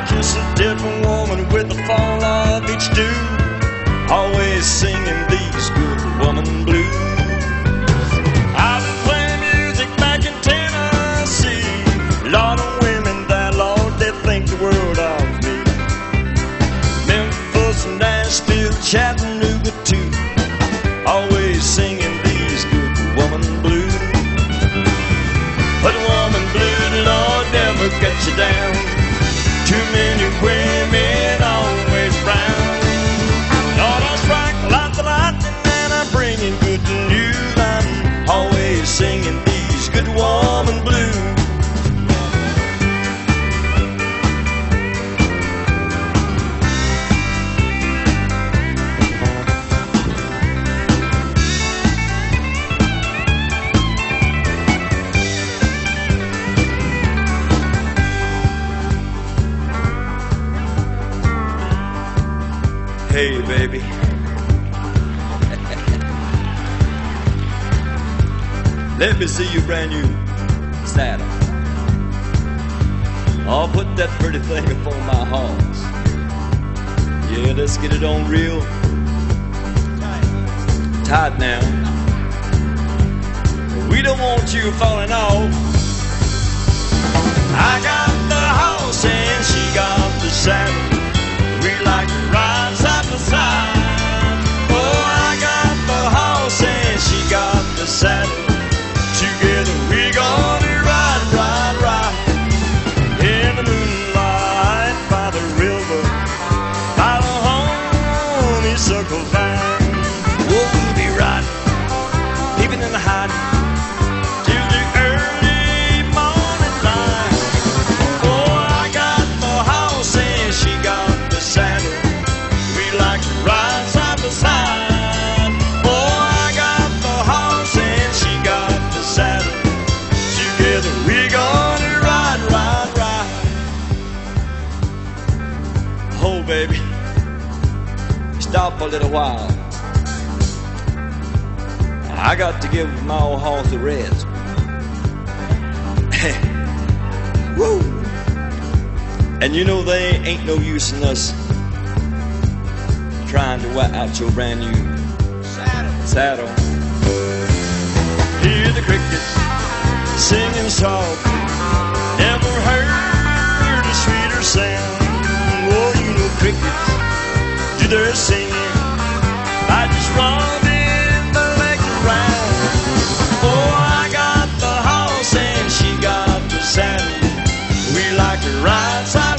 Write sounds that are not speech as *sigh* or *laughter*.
I kiss a different woman with the fall of each dew. Always singing these good woman blues. I've been playing music back in Tennessee. Lot of women that, Lord, they think the world of me. Memphis, Hey, baby. Let me see you brand new saddle. I'll put that pretty thing upon my horse. Yeah, let's get it on real tight now. We don't want you falling off. I got the horse and she got the saddle. Ride side by side. Oh, I got the horse and she got the saddle. Together we gonna ride, ride, ride. Oh, baby, stop a little while. I got to give my old horse a rest. *laughs* Woo! And you know they ain't no use in us trying to watch your brand new saddle. saddle. Hear the crickets singing a. Never heard a sweeter sound. Oh, you know crickets do their singing. I just want in the legs around. Oh, I got the horse and she got the saddle. We like to ride side.